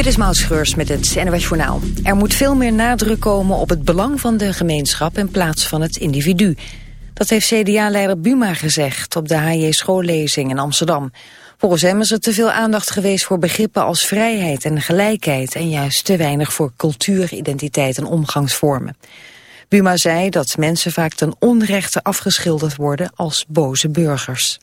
Dit is Maud Schreurs met het NWS Journaal. Er moet veel meer nadruk komen op het belang van de gemeenschap in plaats van het individu. Dat heeft CDA-leider Buma gezegd op de HJ schoollezing in Amsterdam. Volgens hem is er te veel aandacht geweest voor begrippen als vrijheid en gelijkheid... en juist te weinig voor cultuur, identiteit en omgangsvormen. Buma zei dat mensen vaak ten onrechte afgeschilderd worden als boze burgers.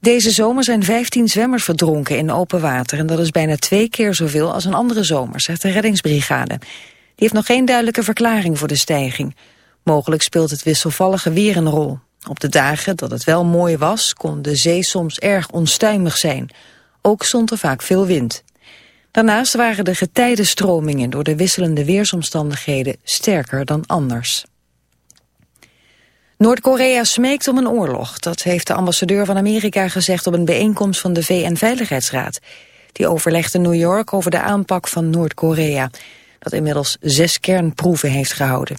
Deze zomer zijn 15 zwemmers verdronken in open water... en dat is bijna twee keer zoveel als een andere zomer, zegt de reddingsbrigade. Die heeft nog geen duidelijke verklaring voor de stijging. Mogelijk speelt het wisselvallige weer een rol. Op de dagen dat het wel mooi was, kon de zee soms erg onstuimig zijn. Ook stond er vaak veel wind. Daarnaast waren de getijdenstromingen door de wisselende weersomstandigheden sterker dan anders. Noord-Korea smeekt om een oorlog. Dat heeft de ambassadeur van Amerika gezegd op een bijeenkomst van de VN-veiligheidsraad. Die overlegde New York over de aanpak van Noord-Korea. Dat inmiddels zes kernproeven heeft gehouden.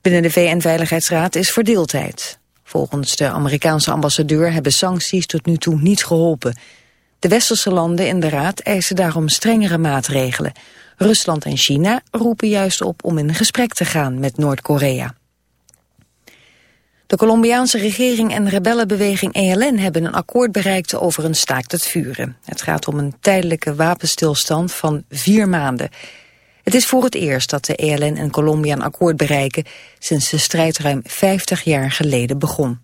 Binnen de VN-veiligheidsraad is verdeeldheid. Volgens de Amerikaanse ambassadeur hebben sancties tot nu toe niet geholpen. De westerse landen in de raad eisen daarom strengere maatregelen. Rusland en China roepen juist op om in gesprek te gaan met Noord-Korea. De Colombiaanse regering en rebellenbeweging ELN hebben een akkoord bereikt over een staakt het vuren. Het gaat om een tijdelijke wapenstilstand van vier maanden. Het is voor het eerst dat de ELN en Colombia een akkoord bereiken sinds de strijd ruim 50 jaar geleden begon.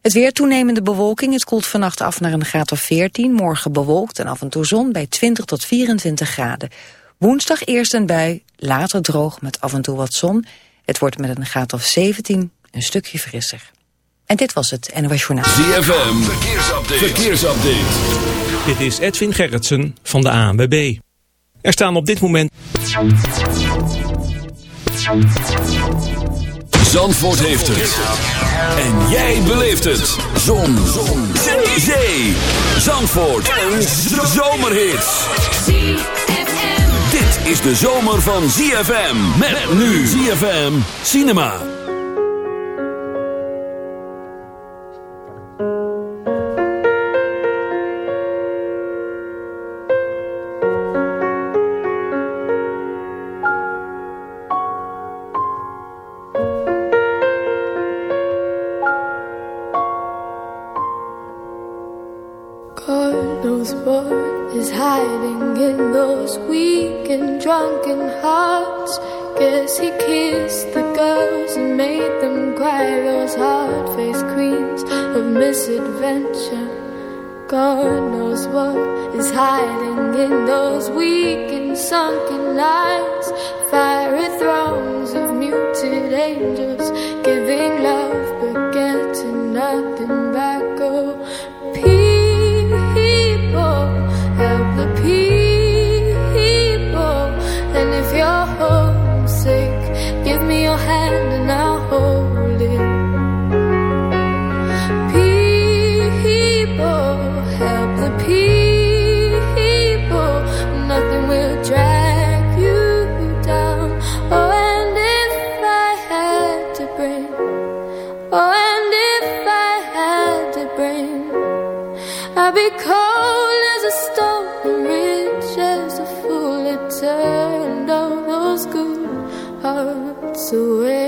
Het weer toenemende bewolking, het koelt vannacht af naar een graad of 14, morgen bewolkt en af en toe zon bij 20 tot 24 graden. Woensdag eerst een bui, later droog met af en toe wat zon het wordt met een graad of 17 een stukje frisser. En dit was het NOS Journaal. ZFM, verkeersupdate. verkeersupdate. Dit is Edwin Gerritsen van de ANWB. Er staan op dit moment... Zandvoort heeft het. En jij beleeft het. Zon. Zon. Zee. Zandvoort. Een zomerhit is de zomer van ZFM. Met, nu ZFM Cinema. away.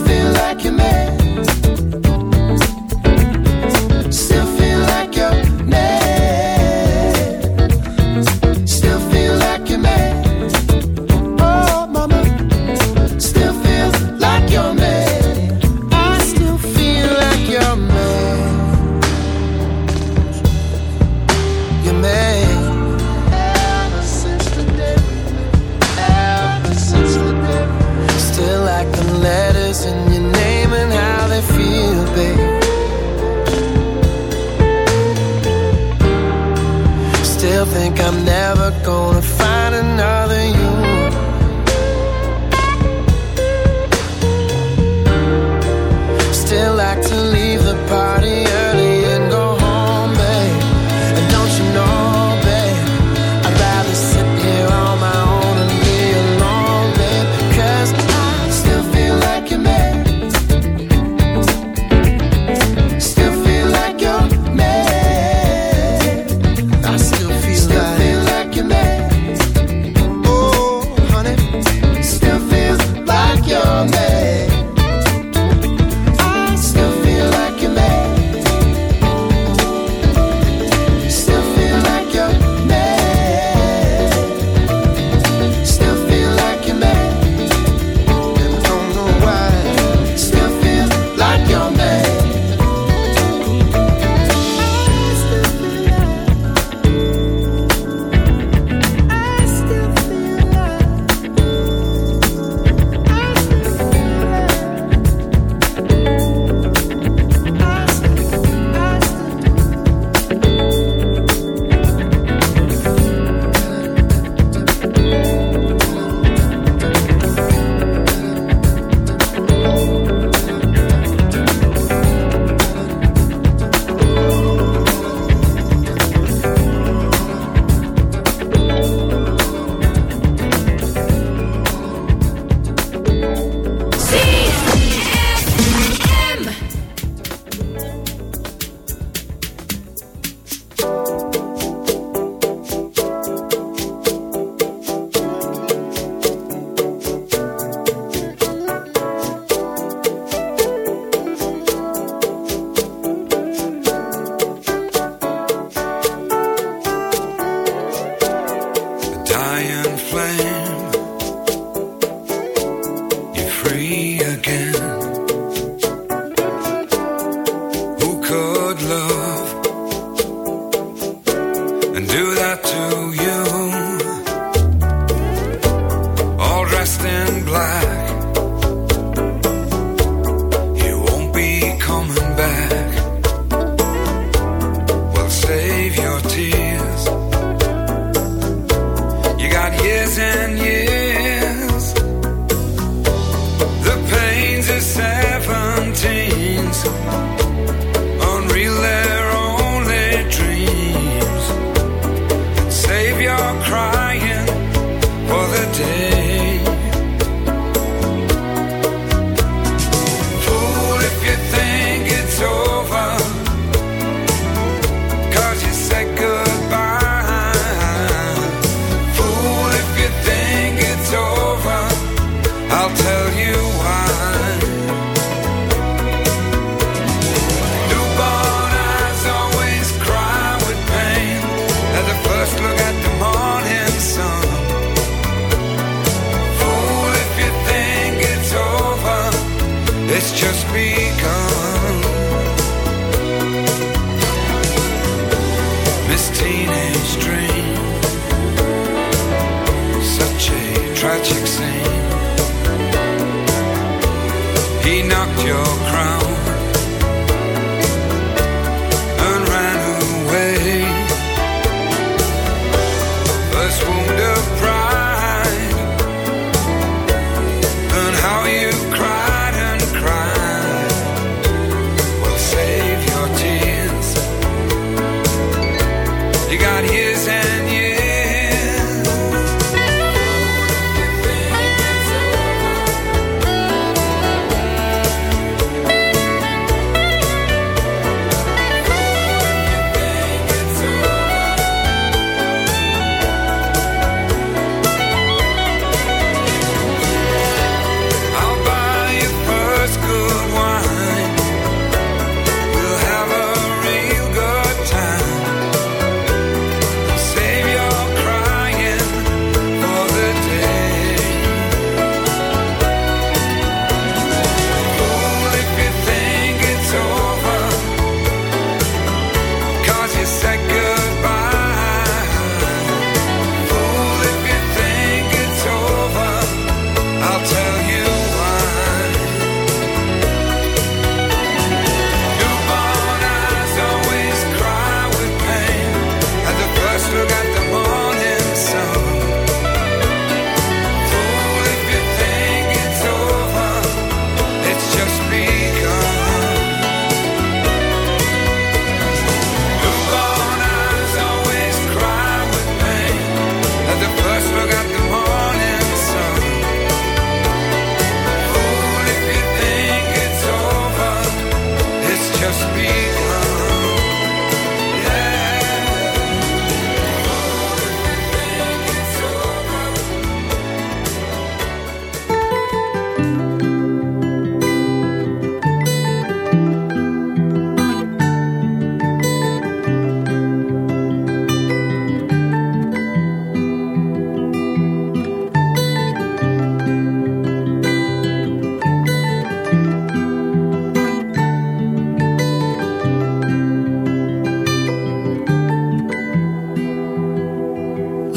so.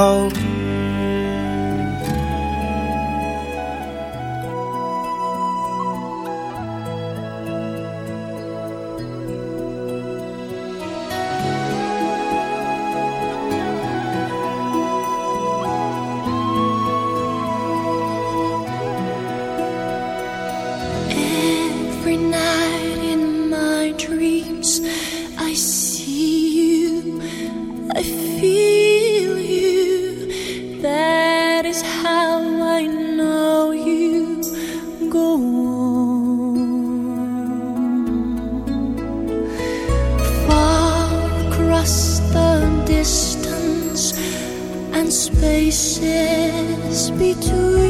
cold space between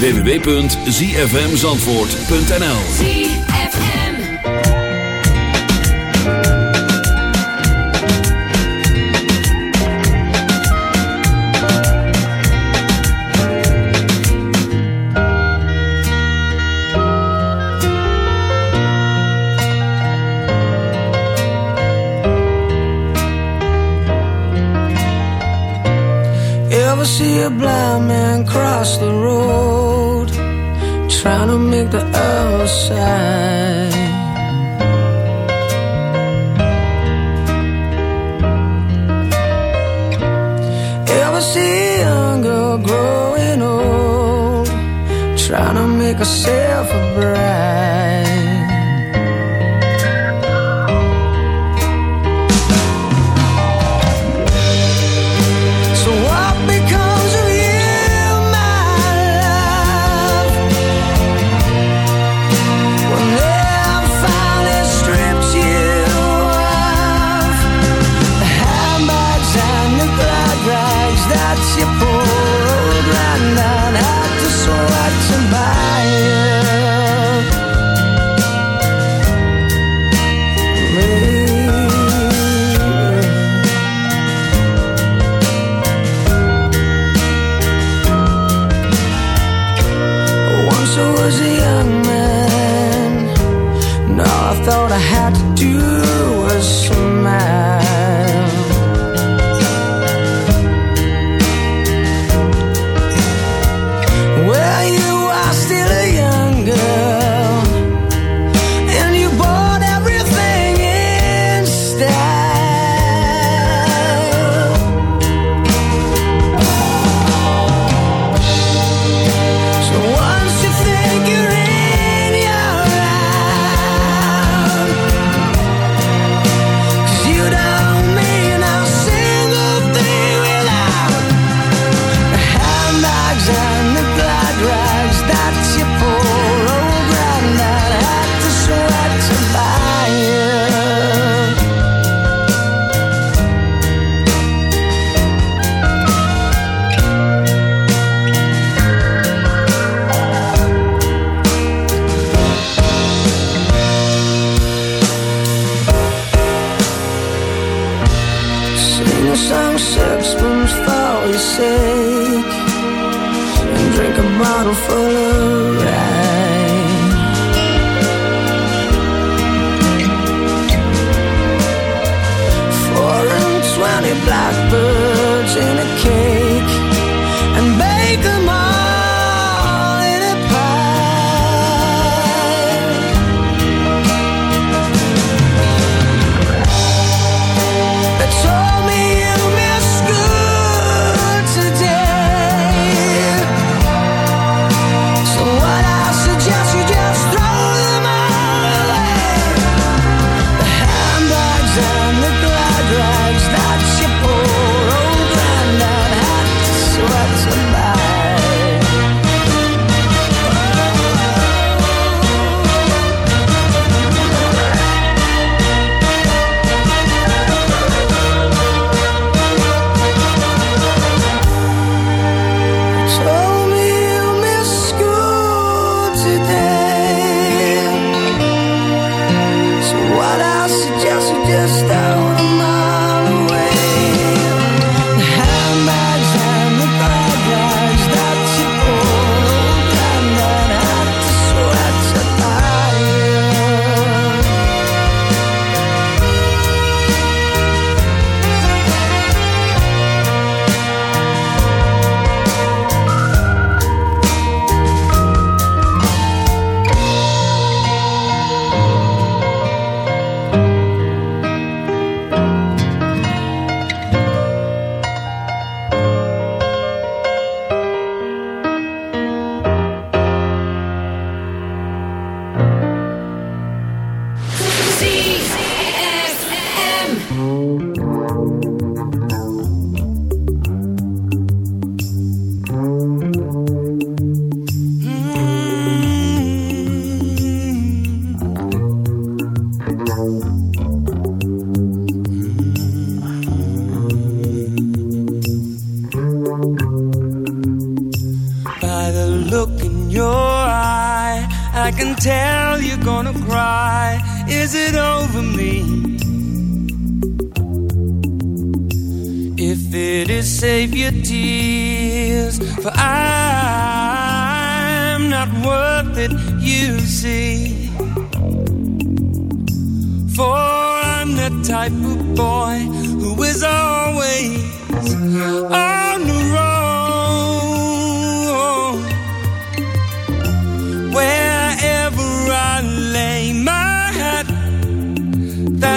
www.zfmzandvoort.nl a blind man cross the road, trying to make the earth shine? Ever see a girl growing old, trying to make herself a bride?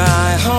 my heart.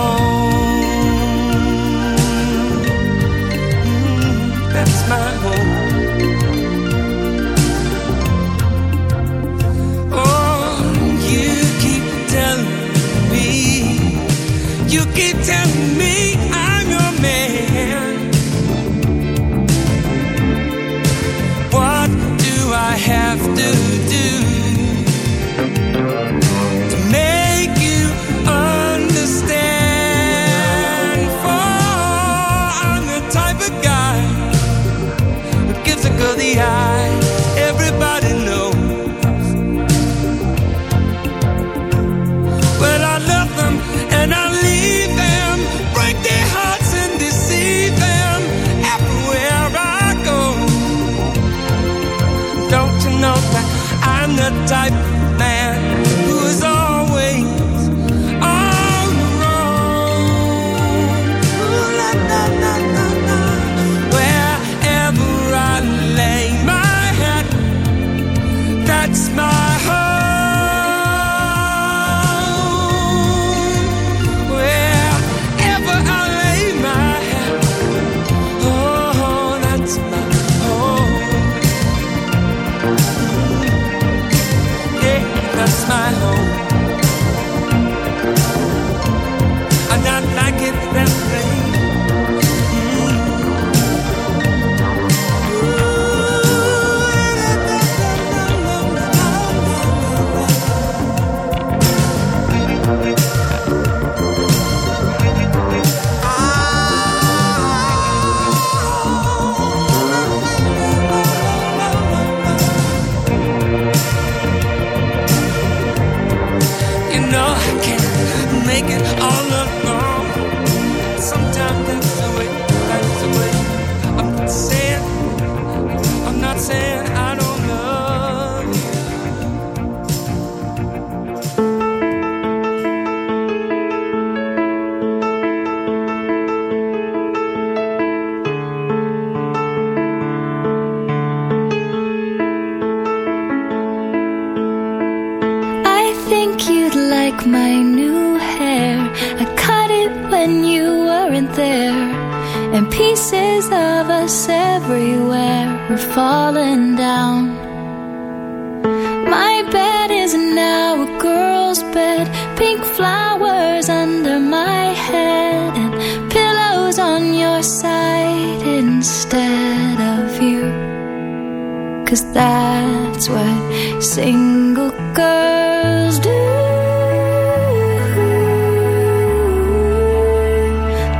Cause that's what single girls do.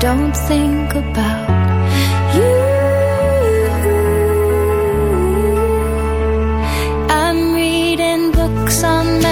Don't think about you. I'm reading books on.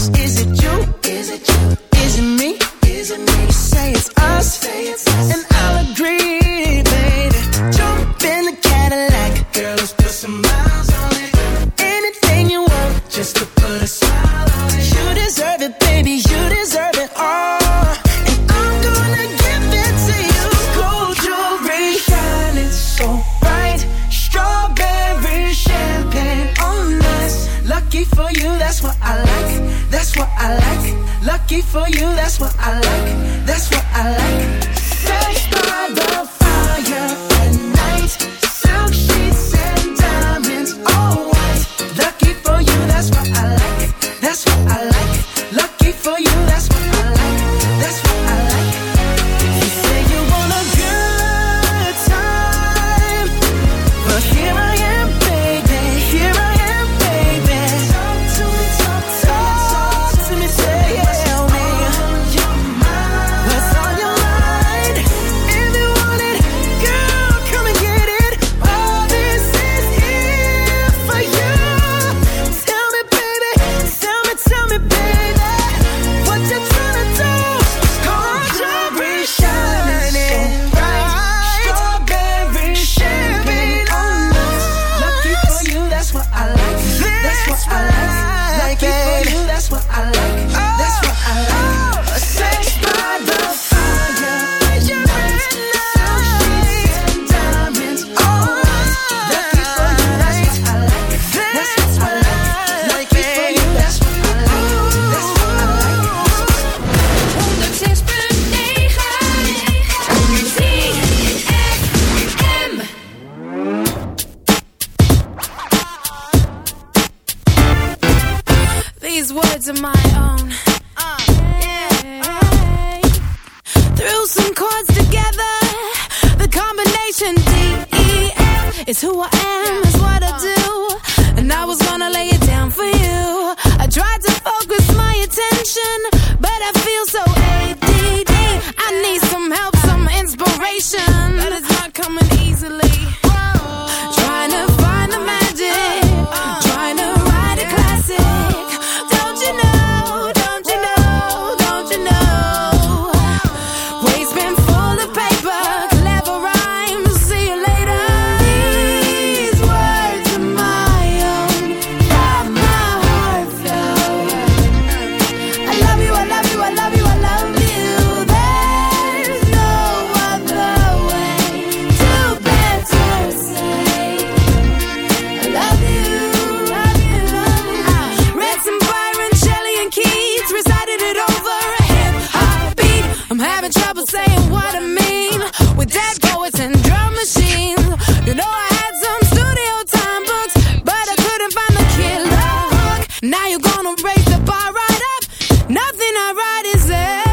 raise the bar right up. Nothing I write is there.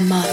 a.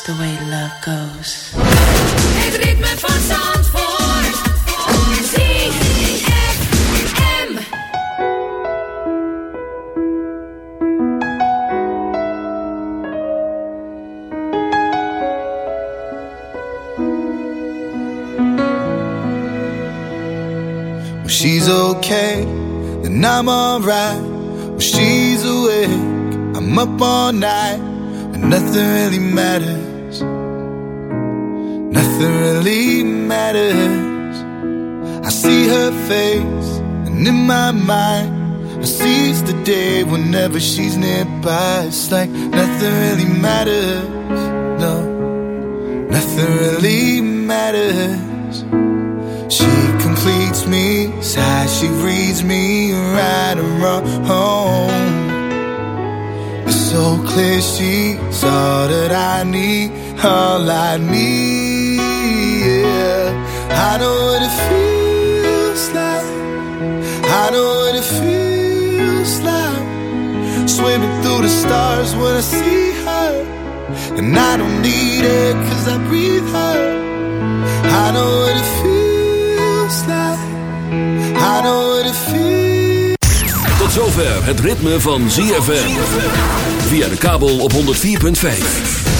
That's the way love goes. Het ritme van Zandvoort. ZFM. When she's okay, then I'm alright. When she's awake, I'm up all night. And nothing really matters. Nothing really matters. I see her face, and in my mind, I seize the day whenever she's nearby. It's like nothing really matters. No, nothing really matters. She completes me, sighs, she reads me right and wrong. It's so clear she's all that I need, all I need. I know what it feels like. I know what it feels like. Swimming through the stars when I see her. And I don't need it cause I breathe her. I know what it feels like. I know it feels Tot zover het ritme van ZFM. Via de kabel op 104.5.